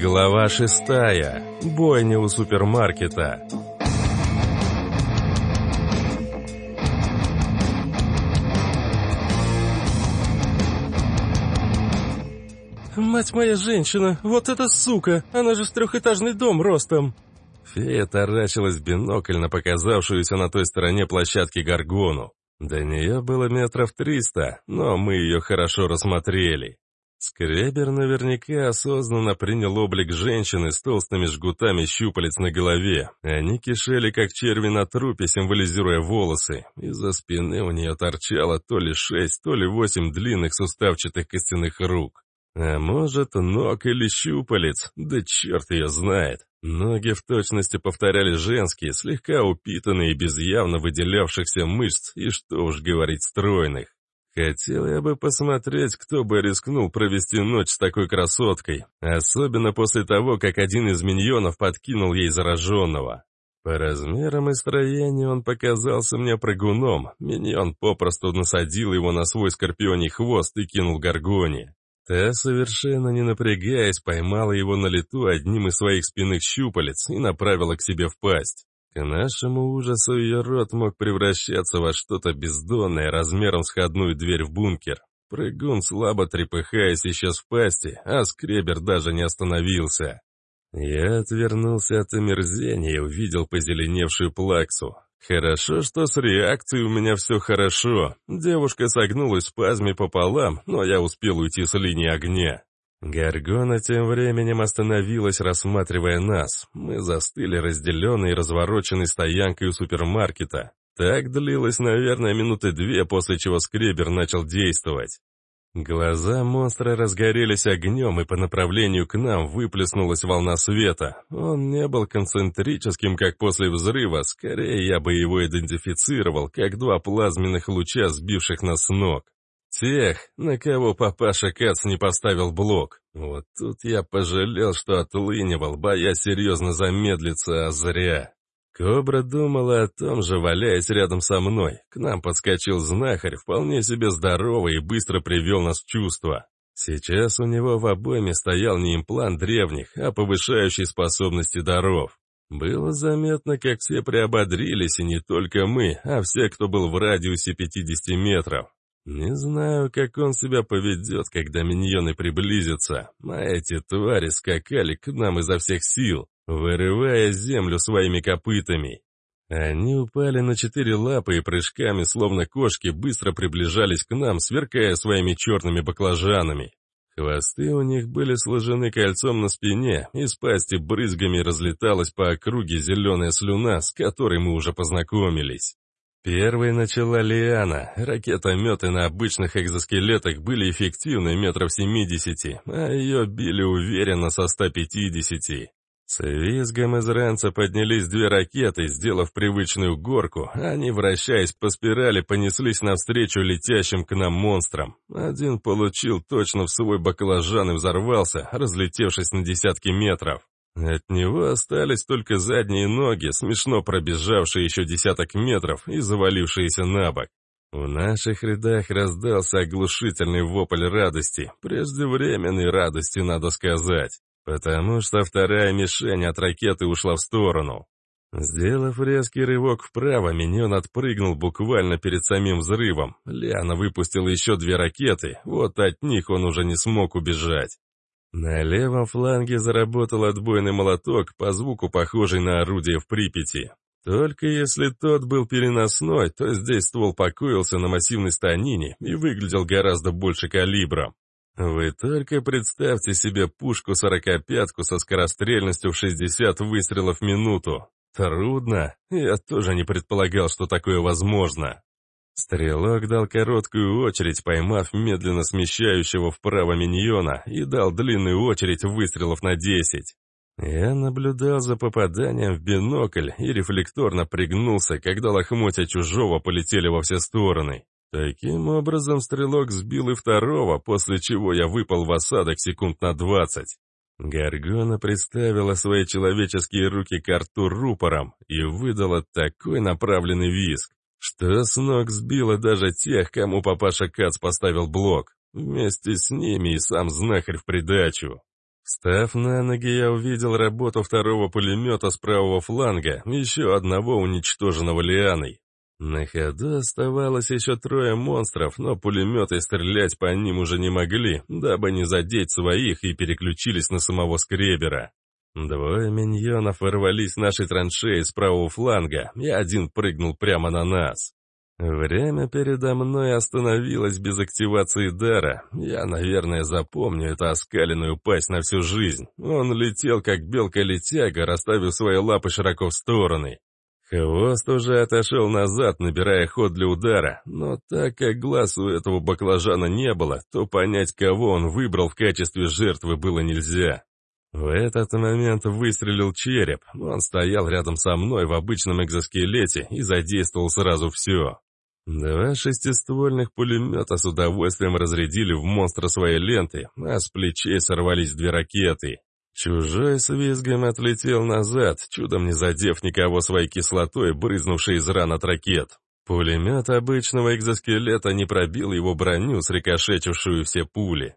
Глава шестая. Бойня у супермаркета. «Мать моя женщина, вот эта сука! Она же с трехэтажный дом ростом!» Фея таращилась в бинокль на показавшуюся на той стороне площадки Гаргону. До нее было метров триста, но мы ее хорошо рассмотрели. Скребер наверняка осознанно принял облик женщины с толстыми жгутами щупалец на голове. Они кишели, как черви на трупе, символизируя волосы. Из-за спины у нее торчало то ли шесть, то ли восемь длинных суставчатых костяных рук. А может, ног или щупалец, да черт ее знает. Ноги в точности повторяли женские, слегка упитанные, без явно выделявшихся мышц, и что уж говорить стройных. Хотел я бы посмотреть, кто бы рискнул провести ночь с такой красоткой, особенно после того, как один из миньонов подкинул ей зараженного. По размерам и строению он показался мне прыгуном, миньон попросту насадил его на свой скорпионий хвост и кинул горгоне. Та, совершенно не напрягаясь, поймала его на лету одним из своих спинных щупалец и направила к себе в пасть. К нашему ужасу ее рот мог превращаться во что-то бездонное размером с входную дверь в бункер. Прыгун, слабо трепыхаясь, исчез в пасти, а скребер даже не остановился. Я отвернулся от омерзения и увидел позеленевшую плаксу. Хорошо, что с реакцией у меня все хорошо. Девушка согнулась в спазме пополам, но я успел уйти с линии огня. Гаргона тем временем остановилась, рассматривая нас. Мы застыли разделенной и развороченной стоянкой у супермаркета. Так длилось, наверное, минуты две, после чего скребер начал действовать. Глаза монстра разгорелись огнем, и по направлению к нам выплеснулась волна света. Он не был концентрическим, как после взрыва, скорее я бы его идентифицировал, как два плазменных луча, сбивших нас с ног. Тех, на кого папаша Кац не поставил блок. Вот тут я пожалел, что отлынивал, боясь серьезно замедлиться, а зря. Кобра думала о том же, валяясь рядом со мной. К нам подскочил знахарь, вполне себе здоровый и быстро привел нас в чувство. Сейчас у него в обойме стоял не имплант древних, а повышающий способности даров. Было заметно, как все приободрились, и не только мы, а все, кто был в радиусе 50 метров. Не знаю, как он себя поведет, когда миньоны приблизятся, а эти твари скакали к нам изо всех сил вырывая землю своими копытами. Они упали на четыре лапы и прыжками, словно кошки, быстро приближались к нам, сверкая своими черными баклажанами. Хвосты у них были сложены кольцом на спине, из пасти брызгами разлеталась по округе зеленая слюна, с которой мы уже познакомились. Первой начала Лиана. Ракетометы на обычных экзоскелетах были эффективны метров 70, а ее били уверенно со 150. С визгом из ранца поднялись две ракеты, сделав привычную горку. Они, вращаясь по спирали, понеслись навстречу летящим к нам монстрам. Один получил точно в свой баклажан и взорвался, разлетевшись на десятки метров. От него остались только задние ноги, смешно пробежавшие еще десяток метров и завалившиеся на бок. В наших рядах раздался оглушительный вопль радости, преждевременной радости, надо сказать потому что вторая мишень от ракеты ушла в сторону. Сделав резкий рывок вправо, миньон отпрыгнул буквально перед самим взрывом. Лиана выпустила еще две ракеты, вот от них он уже не смог убежать. На левом фланге заработал отбойный молоток, по звуку похожий на орудие в Припяти. Только если тот был переносной, то здесь ствол покоился на массивной станине и выглядел гораздо больше калибром. Вы только представьте себе пушку-сорокопятку со скорострельностью в 60 выстрелов в минуту. Трудно. Я тоже не предполагал, что такое возможно. Стрелок дал короткую очередь, поймав медленно смещающего вправо миньона, и дал длинную очередь выстрелов на 10. Я наблюдал за попаданием в бинокль и рефлекторно пригнулся, когда лохмотья чужого полетели во все стороны. Таким образом, стрелок сбил и второго, после чего я выпал в осадок секунд на двадцать. Гаргона представила свои человеческие руки к рту рупором и выдала такой направленный визг, что с ног сбила даже тех, кому папаша Кац поставил блок. Вместе с ними и сам знахарь в придачу. Встав на ноги, я увидел работу второго пулемета с правого фланга, еще одного уничтоженного лианой. На ходу оставалось еще трое монстров, но пулеметы стрелять по ним уже не могли, дабы не задеть своих и переключились на самого скребера. Двое миньонов ворвались в наши траншеи с правого фланга, и один прыгнул прямо на нас. Время передо мной остановилось без активации дара. Я, наверное, запомню эту оскаленную пасть на всю жизнь. Он летел, как белка-летяга, расставив свои лапы широко в стороны. Хвост уже отошел назад, набирая ход для удара, но так как глаз у этого баклажана не было, то понять, кого он выбрал в качестве жертвы, было нельзя. В этот момент выстрелил череп, он стоял рядом со мной в обычном экзоскелете и задействовал сразу все. Два шестиствольных пулемета с удовольствием разрядили в монстра свои ленты, а с плечей сорвались две ракеты. Чужой с визгом отлетел назад, чудом не задев никого своей кислотой, брызнувшей из ран от ракет. Пулемет обычного экзоскелета не пробил его броню, срикошетившую все пули.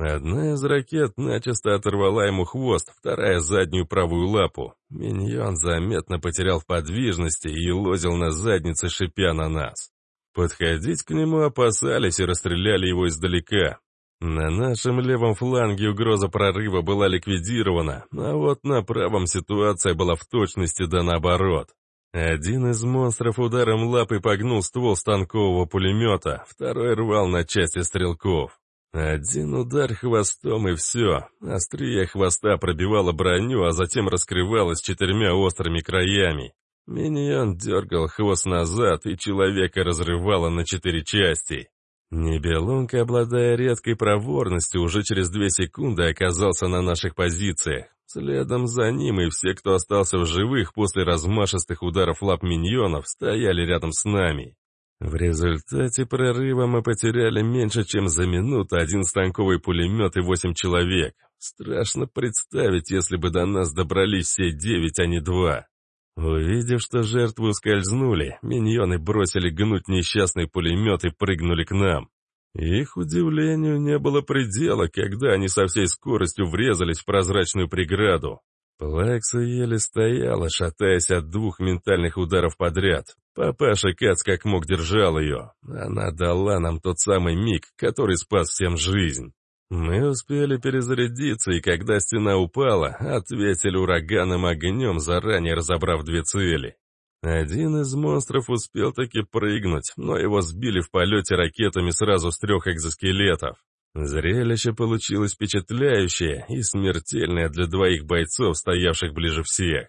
Одна из ракет начисто оторвала ему хвост, вторая — заднюю правую лапу. Миньон заметно потерял в подвижности и лозил на заднице, шипя на нас. Подходить к нему опасались и расстреляли его издалека. На нашем левом фланге угроза прорыва была ликвидирована, а вот на правом ситуация была в точности да наоборот. Один из монстров ударом лапы погнул ствол станкового пулемета, второй рвал на части стрелков. Один удар хвостом и все. Острие хвоста пробивало броню, а затем раскрывалось четырьмя острыми краями. Миньон дергал хвост назад, и человека разрывало на четыре части. Небелунка, обладая редкой проворностью, уже через две секунды оказался на наших позициях. Следом за ним и все, кто остался в живых после размашистых ударов лап миньонов, стояли рядом с нами. В результате прорыва мы потеряли меньше, чем за минуту один станковый пулемет и восемь человек. Страшно представить, если бы до нас добрались все девять, а не два. Увидев, что жертвы ускользнули, миньоны бросили гнуть несчастный пулемет и прыгнули к нам. Их удивлению не было предела, когда они со всей скоростью врезались в прозрачную преграду. Плакса еле стояла, шатаясь от двух ментальных ударов подряд. Папаша Кац как мог держал ее. Она дала нам тот самый миг, который спас всем жизнь. Мы успели перезарядиться, и когда стена упала, ответили ураганом огнем, заранее разобрав две цели. Один из монстров успел таки прыгнуть, но его сбили в полете ракетами сразу с трех экзоскелетов. Зрелище получилось впечатляющее и смертельное для двоих бойцов, стоявших ближе всех.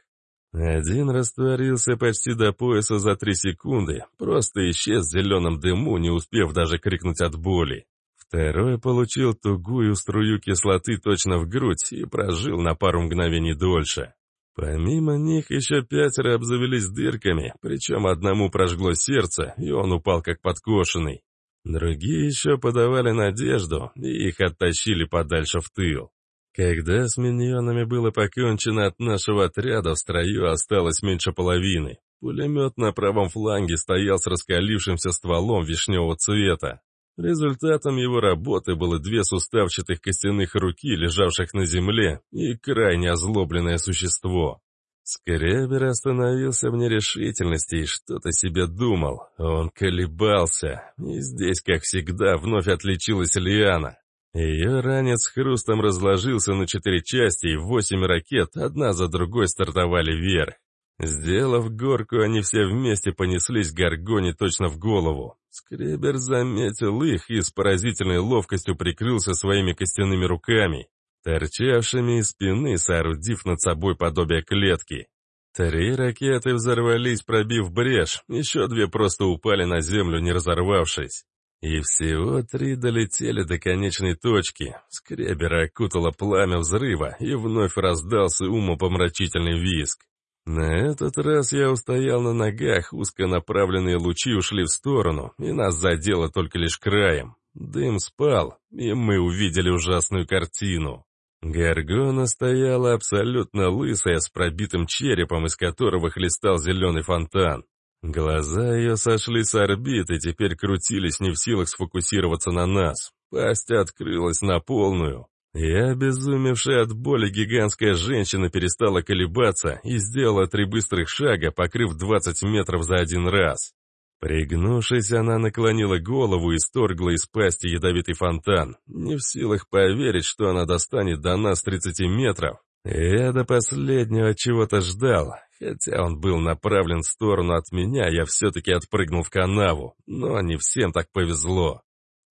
Один растворился почти до пояса за три секунды, просто исчез в зеленом дыму, не успев даже крикнуть от боли. Второй получил тугую струю кислоты точно в грудь и прожил на пару мгновений дольше. Помимо них еще пятеро обзавелись дырками, причем одному прожгло сердце, и он упал как подкошенный. Другие еще подавали надежду, и их оттащили подальше в тыл. Когда с миньонами было покончено от нашего отряда, в строю осталось меньше половины. Пулемет на правом фланге стоял с раскалившимся стволом вишневого цвета. Результатом его работы было две суставчатых костяных руки, лежавших на земле, и крайне озлобленное существо. Скребер остановился в нерешительности и что-то себе думал. Он колебался, и здесь, как всегда, вновь отличилась Лиана. Ее ранец хрустом разложился на четыре части, и восемь ракет одна за другой стартовали вверх. Сделав горку, они все вместе понеслись Гаргоне точно в голову. Скребер заметил их и с поразительной ловкостью прикрылся своими костяными руками, торчавшими из спины, соорудив над собой подобие клетки. Три ракеты взорвались, пробив брешь, еще две просто упали на землю, не разорвавшись. И всего три долетели до конечной точки. Скребера окутало пламя взрыва, и вновь раздался умопомрачительный визг. На этот раз я устоял на ногах, узконаправленные лучи ушли в сторону, и нас задело только лишь краем. Дым спал, и мы увидели ужасную картину. Гаргона стояла абсолютно лысая, с пробитым черепом, из которого хлестал зеленый фонтан. Глаза ее сошли с орбит и теперь крутились не в силах сфокусироваться на нас. Пасть открылась на полную. И обезумевшая от боли гигантская женщина перестала колебаться и сделала три быстрых шага, покрыв 20 метров за один раз. Пригнувшись, она наклонила голову и сторгла из пасти ядовитый фонтан, не в силах поверить, что она достанет до нас 30 метров. Я до последнего чего-то ждал, хотя он был направлен в сторону от меня, я все-таки отпрыгнул в канаву, но не всем так повезло.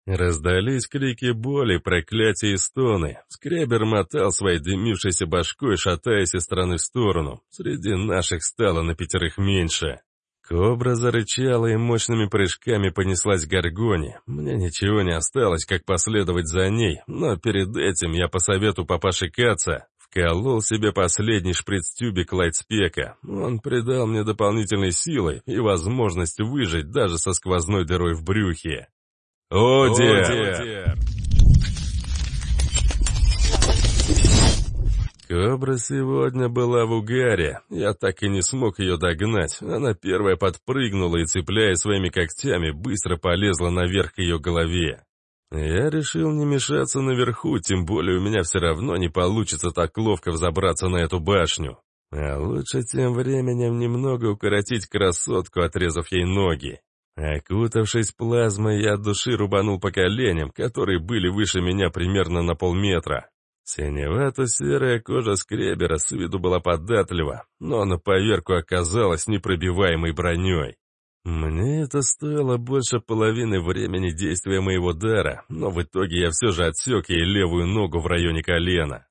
Раздались крики боли, проклятия и стоны. Скребер мотал своей дымившейся башкой, шатаясь из стороны в сторону. Среди наших стало на пятерых меньше. Кобра зарычала и мощными прыжками понеслась к Гаргоне. Мне ничего не осталось, как последовать за ней, но перед этим я по совету папаши Каца вколол себе последний шприц-тюбик лайтспека. Он придал мне дополнительной силы и возможность выжить даже со сквозной дырой в брюхе. Одер! Кобра сегодня была в угаре. Я так и не смог ее догнать. Она первая подпрыгнула и, цепляя своими когтями, быстро полезла наверх к ее голове. Я решил не мешаться наверху, тем более у меня все равно не получится так ловко взобраться на эту башню. А лучше тем временем немного укоротить красотку, отрезав ей ноги. Окутавшись плазмой, я от души рубанул по коленям, которые были выше меня примерно на полметра. Синевато-серая кожа скребера с виду была податлива, но на поверку оказалась непробиваемой броней. Мне это стоило больше половины времени действия моего дара, но в итоге я все же отсек ей левую ногу в районе колена.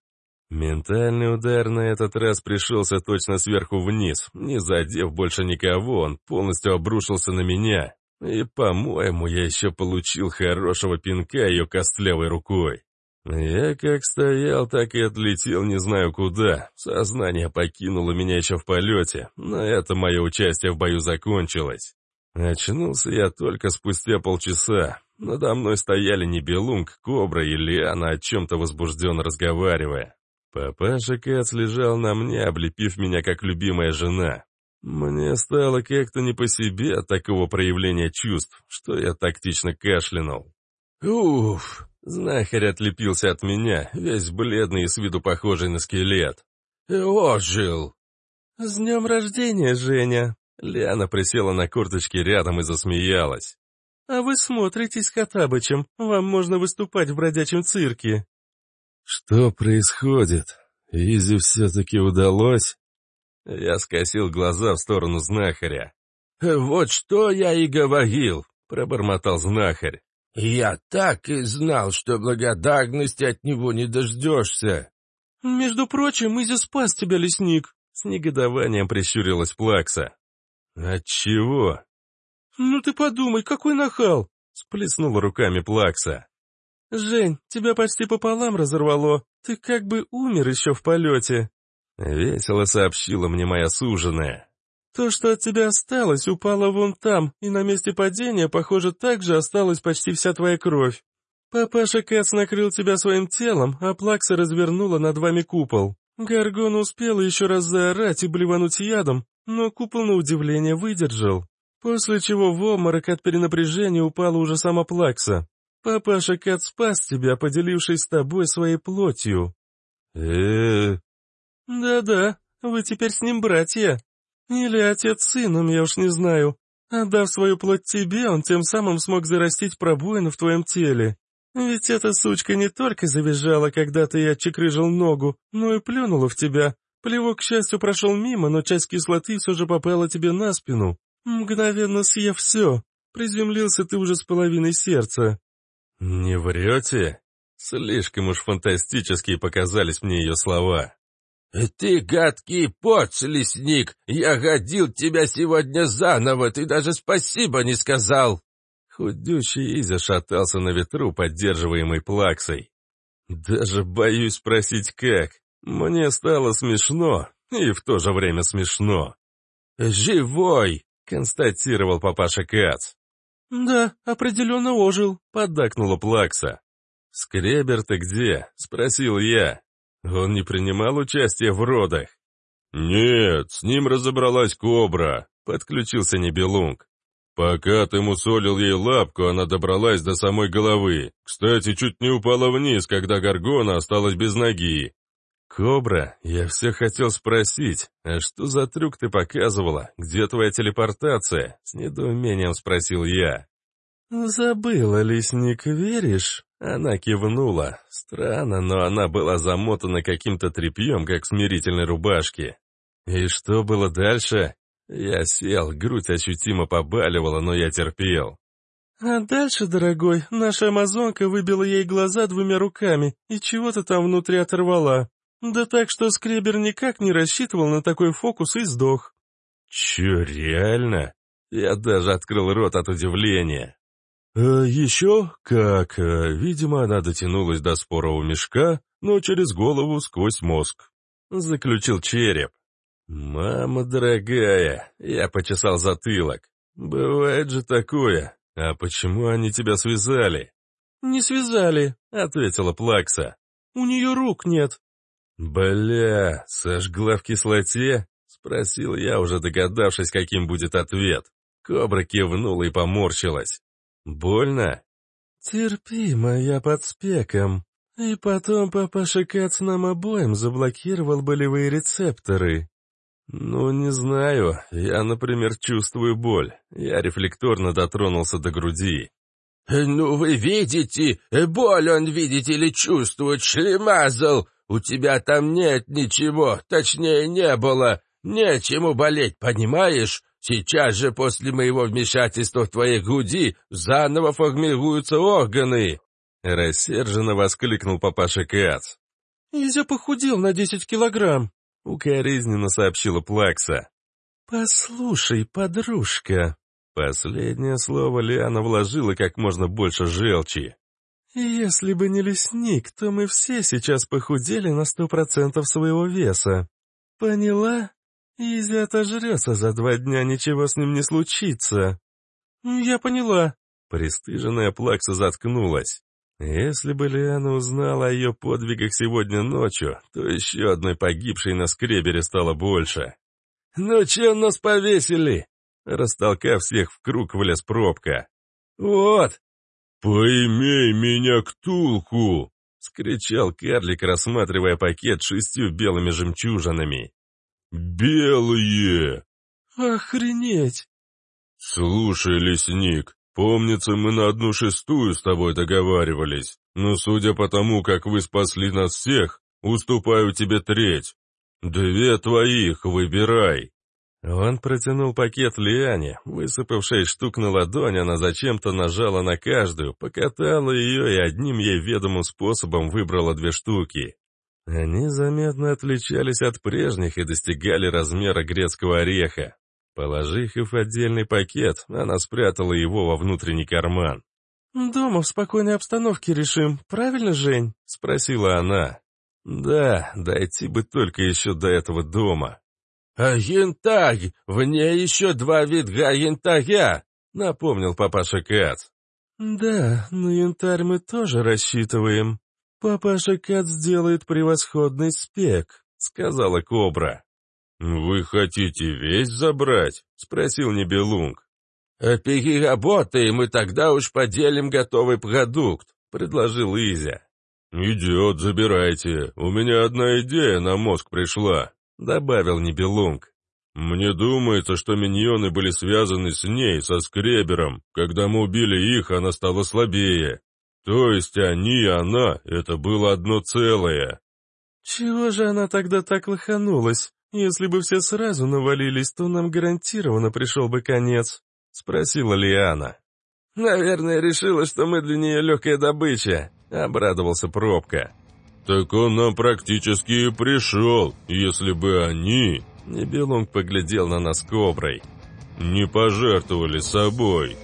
Ментальный удар на этот раз пришелся точно сверху вниз. Не задев больше никого, он полностью обрушился на меня. И, по-моему, я еще получил хорошего пинка ее костлявой рукой. Я как стоял, так и отлетел не знаю куда. Сознание покинуло меня еще в полете. На этом мое участие в бою закончилось. Очнулся я только спустя полчаса. Надо мной стояли Небелунг, Кобра и Лиана, о чем-то возбужденно разговаривая. Папаша Кац лежал на мне, облепив меня как любимая жена. Мне стало как-то не по себе от такого проявления чувств, что я тактично кашлянул. Уф! Знахарь отлепился от меня, весь бледный и с виду похожий на скелет. «Ожил!» «С днем рождения, Женя!» Лиана присела на корточки рядом и засмеялась. «А вы смотритесь Хатабычем, вам можно выступать в бродячем цирке». «Что происходит? Изи все-таки удалось?» Я скосил глаза в сторону знахаря. «Вот что я и говорил», — пробормотал знахарь. «Я так и знал, что благодарности от него не дождешься». «Между прочим, Изи спас тебя, лесник», — с негодованием прищурилась Плакса. «Отчего?» «Ну ты подумай, какой нахал!» — сплеснула руками Плакса. «Жень, тебя почти пополам разорвало. Ты как бы умер еще в полете». Весело сообщила мне моя суженая. «То, что от тебя осталось, упало вон там, и на месте падения, похоже, также осталась почти вся твоя кровь. Папаша Кац накрыл тебя своим телом, а Плакса развернула над вами купол. Гаргон успела еще раз заорать и блевануть ядом, но купол на удивление выдержал. После чего в обморок от перенапряжения упала уже сама Плакса. Папаша Кат спас тебя, поделившись с тобой своей плотью. э Да-да, вы теперь с ним братья. Или отец сыном, я уж не знаю. Отдав свою плоть тебе, он тем самым смог зарастить пробоину в твоем теле. Ведь эта сучка не только завизжала, когда ты отчекрыжил ногу, но и плюнула в тебя. Плевок, к счастью, прошел мимо, но часть кислоты все же попала тебе на спину. Мгновенно съев все. Приземлился ты уже с половиной сердца. «Не врете?» Слишком уж фантастические показались мне ее слова. «Ты гадкий поц, лесник! Я годил тебя сегодня заново, ты даже спасибо не сказал!» Худющий Изя шатался на ветру, поддерживаемый плаксой. «Даже боюсь спросить, как. Мне стало смешно, и в то же время смешно». «Живой!» — констатировал папаша Кац. «Да, определенно ожил», — поддакнула Плакса. «Скребер ты где?» — спросил я. Он не принимал участия в родах. «Нет, с ним разобралась кобра», — подключился Небелунг. Пока ты мусолил ей лапку, она добралась до самой головы. Кстати, чуть не упала вниз, когда Гаргона осталась без ноги. «Кобра, я все хотел спросить, а что за трюк ты показывала? Где твоя телепортация?» С недоумением спросил я. «Забыла, лесник, веришь?» Она кивнула. Странно, но она была замотана каким-то тряпьем, как смирительной рубашке. «И что было дальше?» Я сел, грудь ощутимо побаливала, но я терпел. «А дальше, дорогой, наша амазонка выбила ей глаза двумя руками и чего-то там внутри оторвала. Да так, что Скребер никак не рассчитывал на такой фокус и сдох. Чё, реально? Я даже открыл рот от удивления. «А еще как? Э, видимо, она дотянулась до спорового мешка, но через голову сквозь мозг. Заключил череп. «Мама дорогая!» Я почесал затылок. «Бывает же такое. А почему они тебя связали?» «Не связали», — ответила Плакса. «У нее рук нет. «Бля, сожгла в кислоте?» — спросил я, уже догадавшись, каким будет ответ. Кобра кивнула и поморщилась. «Больно?» «Терпимо, я под спеком. И потом папаша Кац нам обоим заблокировал болевые рецепторы». «Ну, не знаю. Я, например, чувствую боль. Я рефлекторно дотронулся до груди. «Ну, вы видите, боль он, видите ли, чувствует, шлемазал. У тебя там нет ничего, точнее, не было. Нечему болеть, понимаешь? Сейчас же после моего вмешательства в твоей груди заново формируются органы!» Рассерженно воскликнул папаша Кац. «Изя похудел на десять килограмм», — укоризненно сообщила Плакса. «Послушай, подружка». Последнее слово Лиана вложила как можно больше желчи. «Если бы не лесник, то мы все сейчас похудели на сто процентов своего веса. Поняла? Изи отожрется за два дня, ничего с ним не случится». «Я поняла». Пристыженная Плакса заткнулась. Если бы Лиана узнала о ее подвигах сегодня ночью, то еще одной погибшей на скребере стало больше. «Ну чем нас повесили?» Растолкав всех в круг, влез пробка. «Вот, «Поимей меня к Тулху!» — скричал карлик, рассматривая пакет с шестью белыми жемчужинами. «Белые!» «Охренеть!» «Слушай, лесник, помнится, мы на одну шестую с тобой договаривались, но судя по тому, как вы спасли нас всех, уступаю тебе треть. Две твоих, выбирай!» Он протянул пакет Лиане, высыпав шесть штук на ладонь, она зачем-то нажала на каждую, покатала ее и одним ей ведомым способом выбрала две штуки. Они заметно отличались от прежних и достигали размера грецкого ореха. Положив их в отдельный пакет, она спрятала его во внутренний карман. «Дома в спокойной обстановке решим, правильно, Жень?» — спросила она. «Да, дойти бы только еще до этого дома». «А янтарь! В ней еще два вида янтаря!» — напомнил папаша Кац. «Да, на янтарь мы тоже рассчитываем. Папаша Кац сделает превосходный спек», — сказала Кобра. «Вы хотите весь забрать?» — спросил Небелунг. «А «Переработаем, и тогда уж поделим готовый продукт», — предложил Изя. «Идет, забирайте. У меня одна идея на мозг пришла», — добавил Нибелунг. «Мне думается, что миньоны были связаны с ней, со Скребером. Когда мы убили их, она стала слабее. То есть они и она — это было одно целое». «Чего же она тогда так лоханулась? Если бы все сразу навалились, то нам гарантированно пришел бы конец», — спросила Лиана. «Наверное, решила, что мы для нее легкая добыча», — обрадовался Пробка. «Так он нам практически и пришел, если бы они...» Небелунг поглядел на нас коброй. «Не пожертвовали собой».